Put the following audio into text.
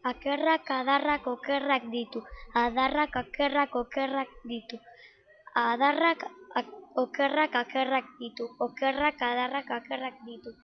Akerrak adarrak okerrak ditu, adarrak akerrak okerrak ditu, adarrak okerrak akerrak ditu, okerrak adarrak akerrak ditu.